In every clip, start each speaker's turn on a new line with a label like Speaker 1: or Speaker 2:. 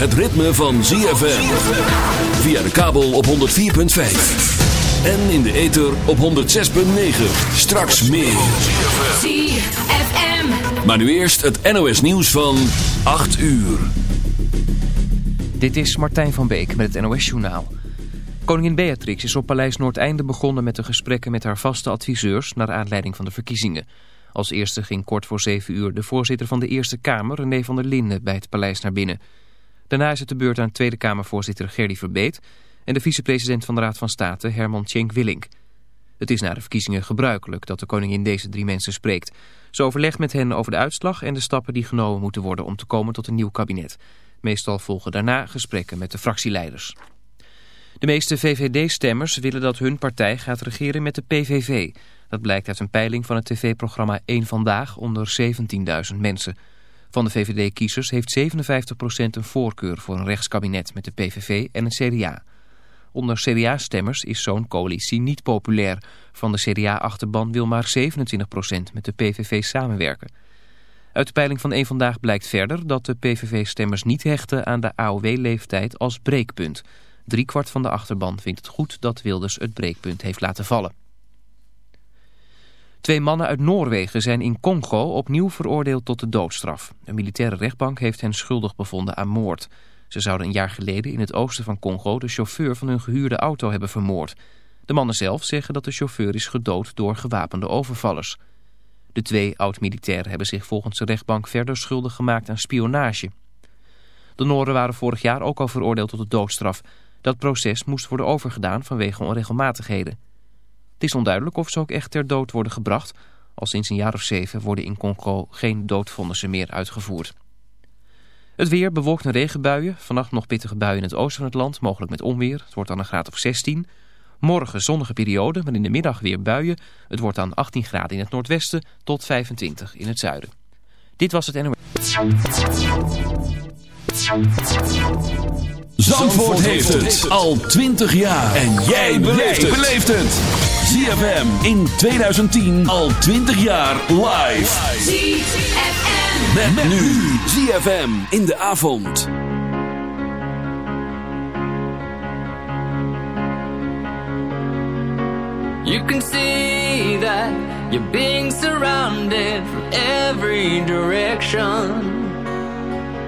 Speaker 1: het ritme van ZFM. Via de kabel op 104.5. En in de ether op 106.9. Straks meer.
Speaker 2: ZFM.
Speaker 1: Maar nu eerst het NOS nieuws van 8 uur.
Speaker 3: Dit is Martijn van Beek met het NOS Journaal. Koningin Beatrix is op Paleis Noordeinde begonnen met de gesprekken met haar vaste adviseurs naar aanleiding van de verkiezingen. Als eerste ging kort voor 7 uur de voorzitter van de Eerste Kamer, René van der Linden, bij het paleis naar binnen. Daarna is het de beurt aan Tweede Kamervoorzitter Gerdy Verbeet en de vicepresident van de Raad van State, Herman Tjenk Willink. Het is na de verkiezingen gebruikelijk dat de koningin deze drie mensen spreekt. Ze overlegt met hen over de uitslag en de stappen die genomen moeten worden om te komen tot een nieuw kabinet. Meestal volgen daarna gesprekken met de fractieleiders. De meeste VVD-stemmers willen dat hun partij gaat regeren met de PVV. Dat blijkt uit een peiling van het tv-programma 1 Vandaag onder 17.000 mensen. Van de VVD-kiezers heeft 57% een voorkeur voor een rechtskabinet met de PVV en het CDA. Onder CDA-stemmers is zo'n coalitie niet populair. Van de CDA-achterban wil maar 27% met de PVV samenwerken. Uit de peiling van 1 Vandaag blijkt verder dat de PVV-stemmers niet hechten aan de AOW-leeftijd als breekpunt. Driekwart van de achterban vindt het goed dat Wilders het breekpunt heeft laten vallen. Twee mannen uit Noorwegen zijn in Congo opnieuw veroordeeld tot de doodstraf. Een militaire rechtbank heeft hen schuldig bevonden aan moord. Ze zouden een jaar geleden in het oosten van Congo de chauffeur van hun gehuurde auto hebben vermoord. De mannen zelf zeggen dat de chauffeur is gedood door gewapende overvallers. De twee oud-militairen hebben zich volgens de rechtbank verder schuldig gemaakt aan spionage. De Nooren waren vorig jaar ook al veroordeeld tot de doodstraf. Dat proces moest worden overgedaan vanwege onregelmatigheden. Het is onduidelijk of ze ook echt ter dood worden gebracht. Al sinds een jaar of zeven worden in Congo geen doodvonnissen meer uitgevoerd. Het weer bewolkt en regenbuien. Vannacht nog pittige buien in het oosten van het land, mogelijk met onweer. Het wordt dan een graad of 16. Morgen zonnige periode, maar in de middag weer buien. Het wordt dan 18 graden in het noordwesten tot 25 in het zuiden. Dit was het NOS.
Speaker 1: Zandvoort heeft het al 20 jaar. En jij beleeft het. ZFM in 2010 al 20 jaar live.
Speaker 2: ZFM.
Speaker 1: Met, met nu ZFM in de avond.
Speaker 4: You can see that you're being surrounded from every direction.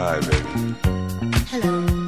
Speaker 5: Hi, baby.
Speaker 6: Hello.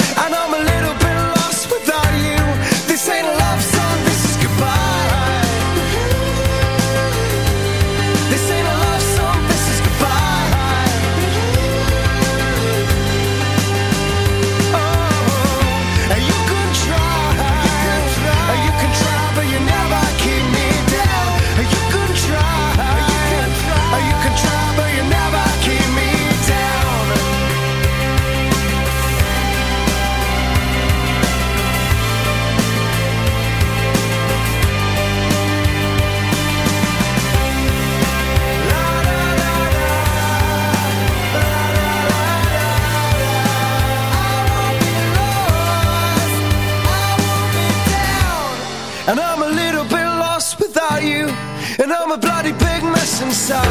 Speaker 7: inside.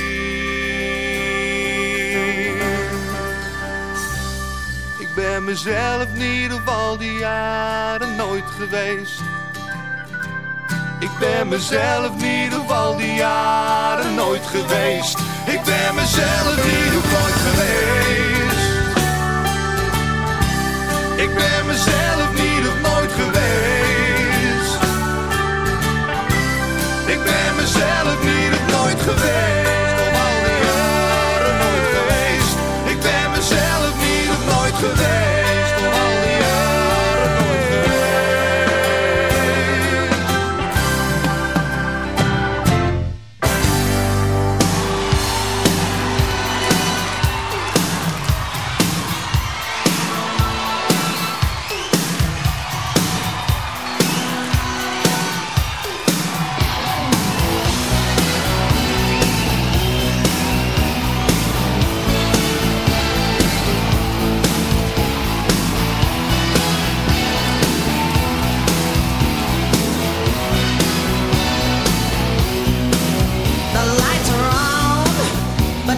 Speaker 8: Ben mezelf niet op al die jaren nooit geweest. Ik ben mezelf niet op al die jaren nooit geweest. Ik ben mezelf niet op nooit geweest. Ik ben mezelf niet op nooit geweest. Ik ben mezelf niet op nooit geweest. Op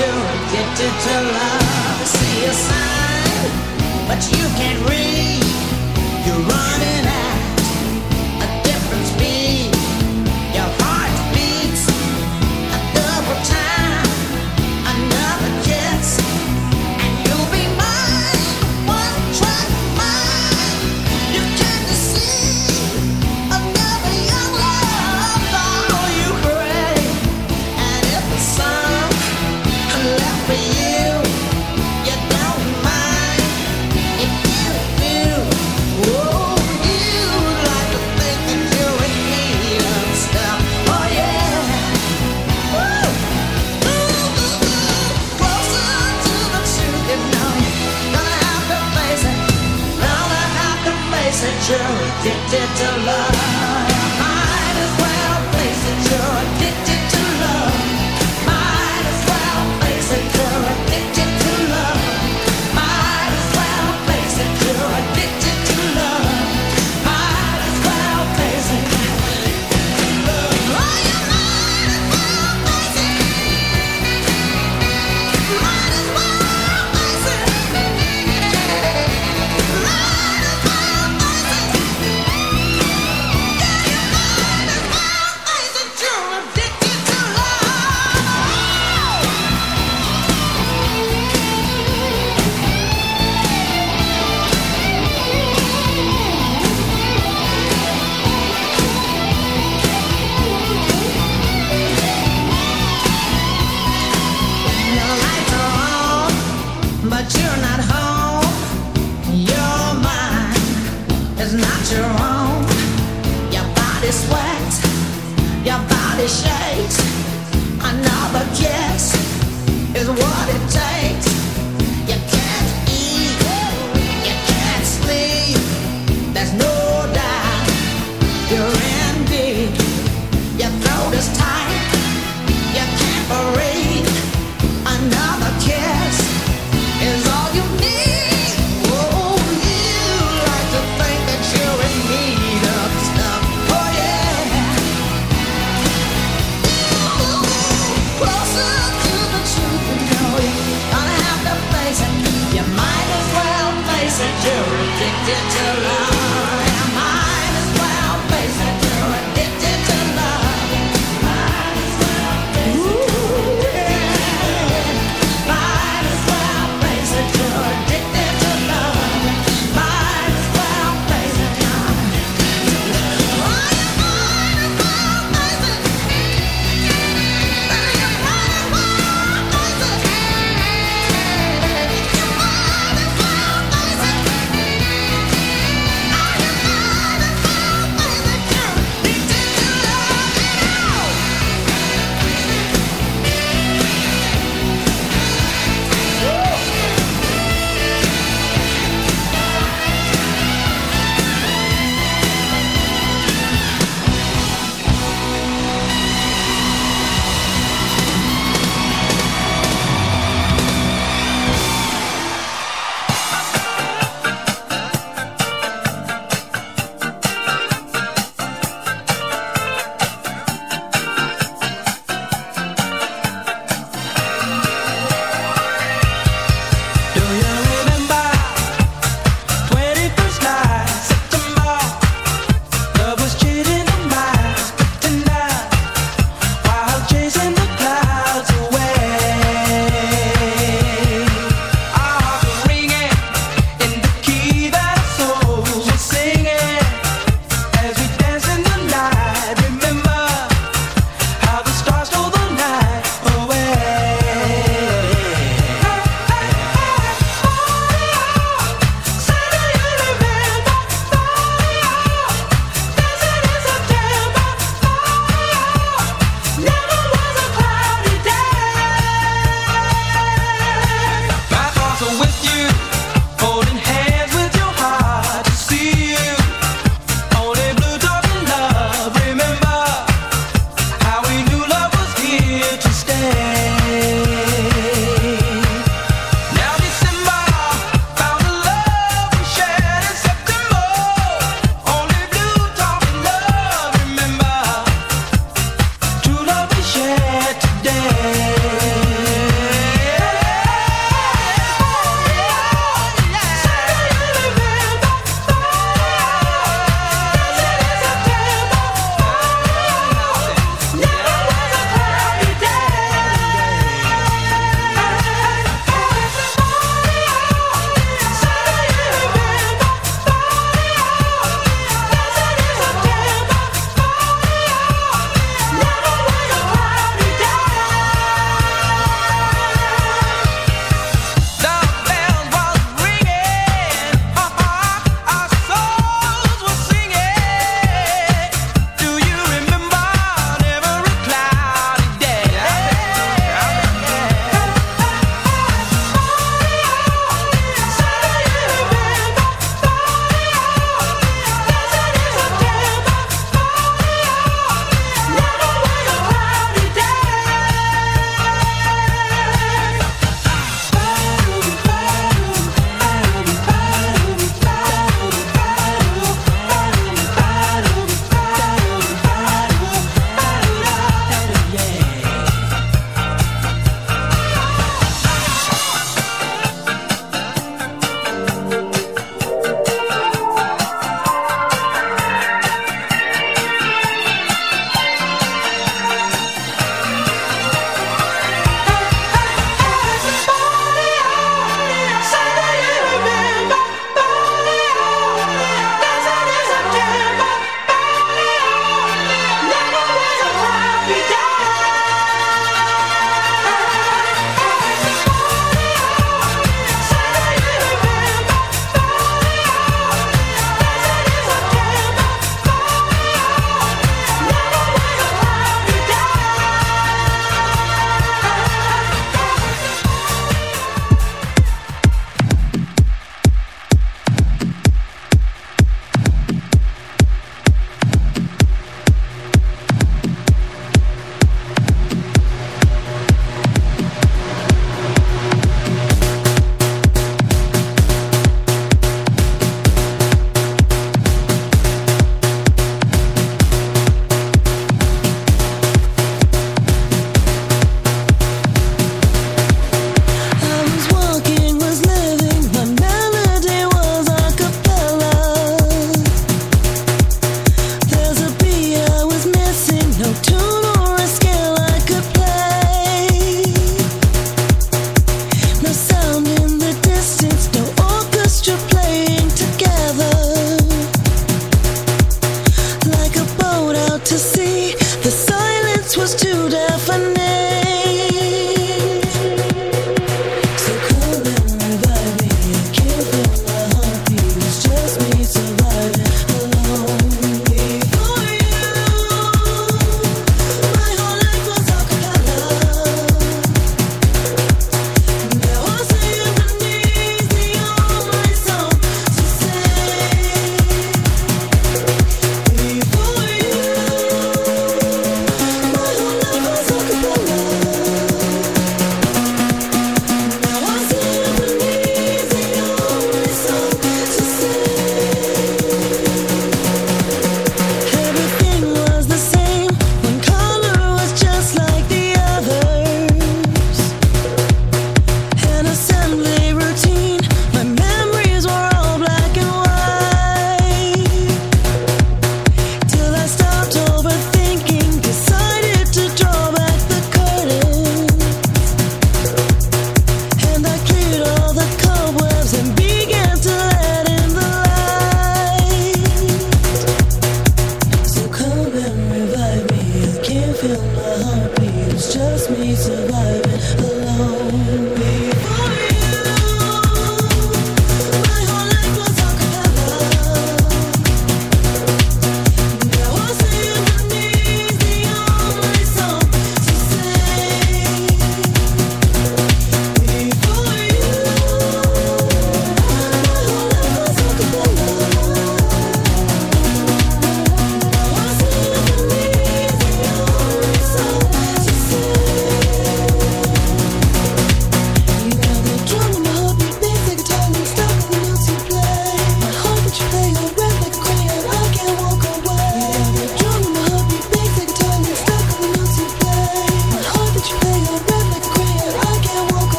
Speaker 9: you're addicted to love.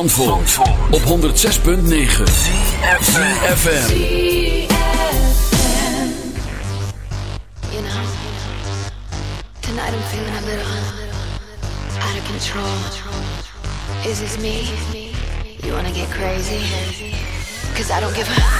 Speaker 1: Zandvoort, op 106.9 CFFM
Speaker 10: You know Tonight I'm feeling a little Out of control Is this me? You wanna get crazy? Cause I don't give a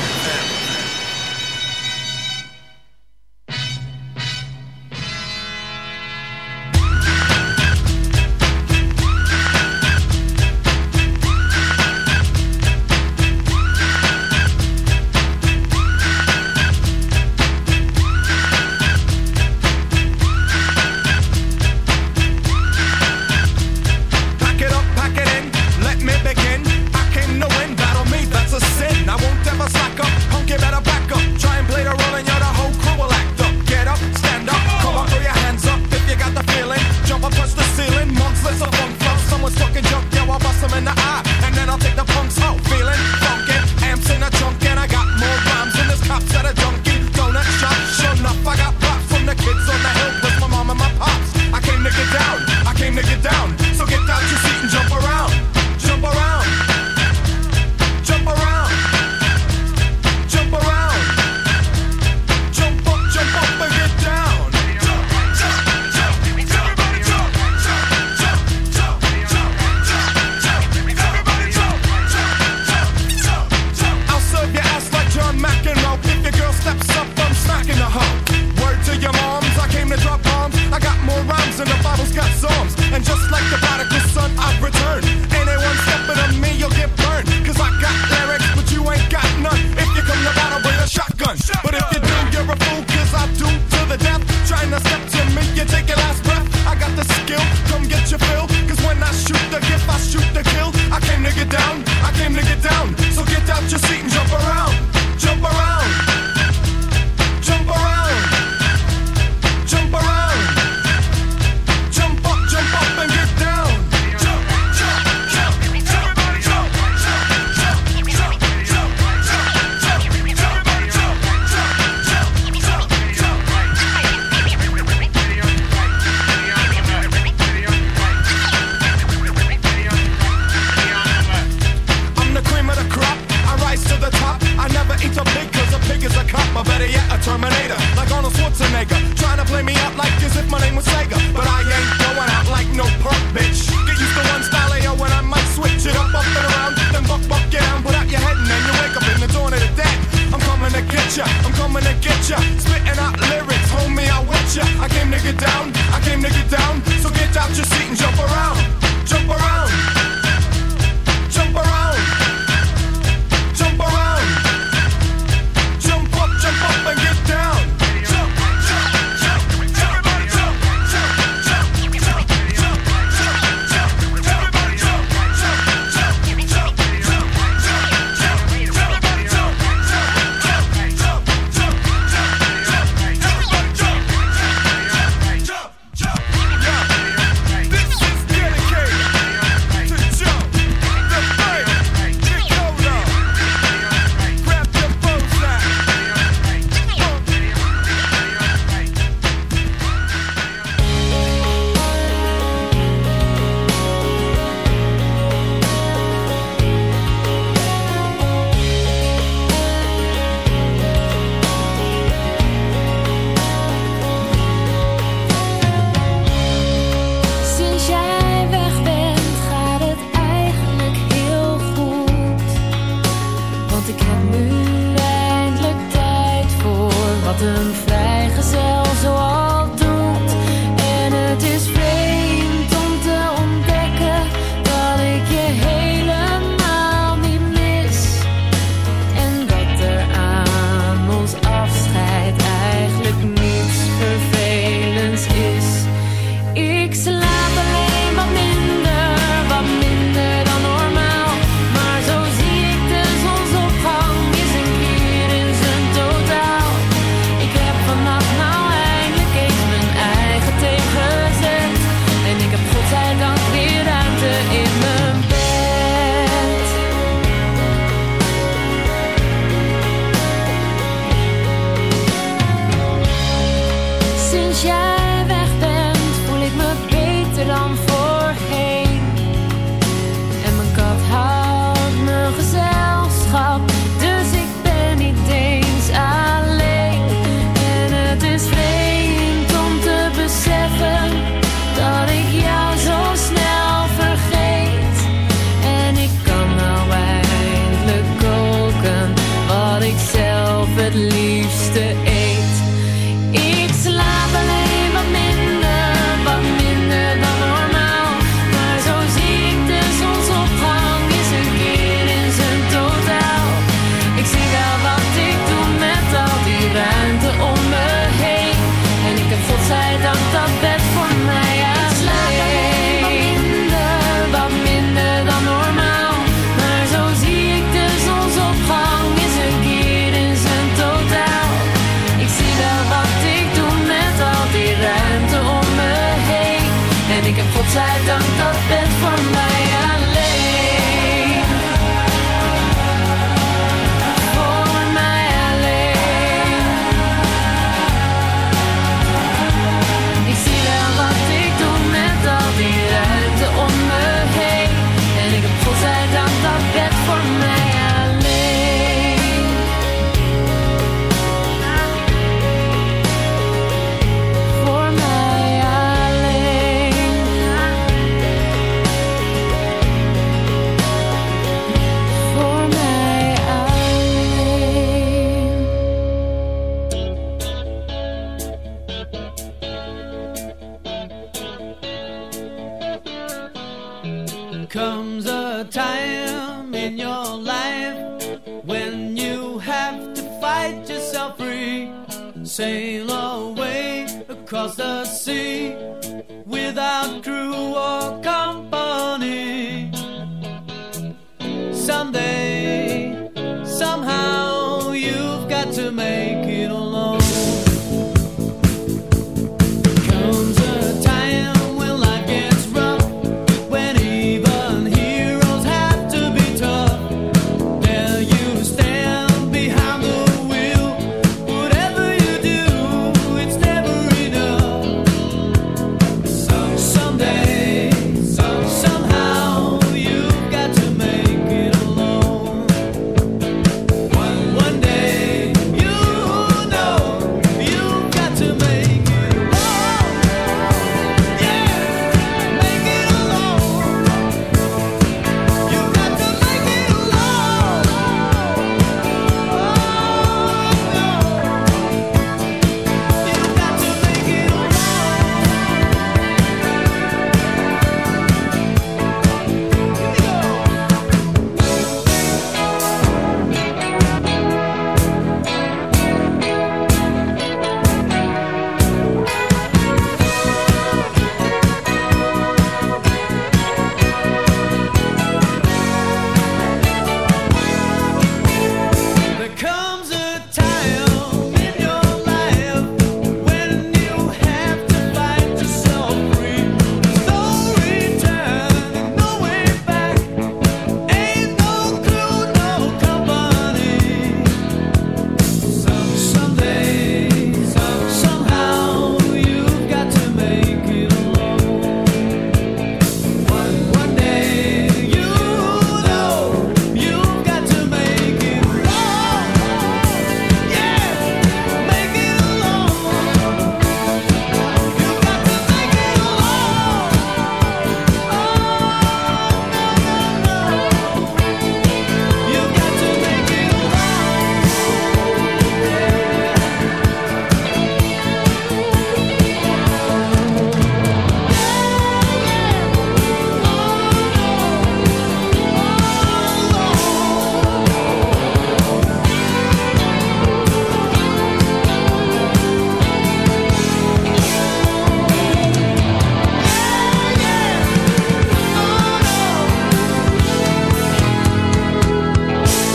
Speaker 11: En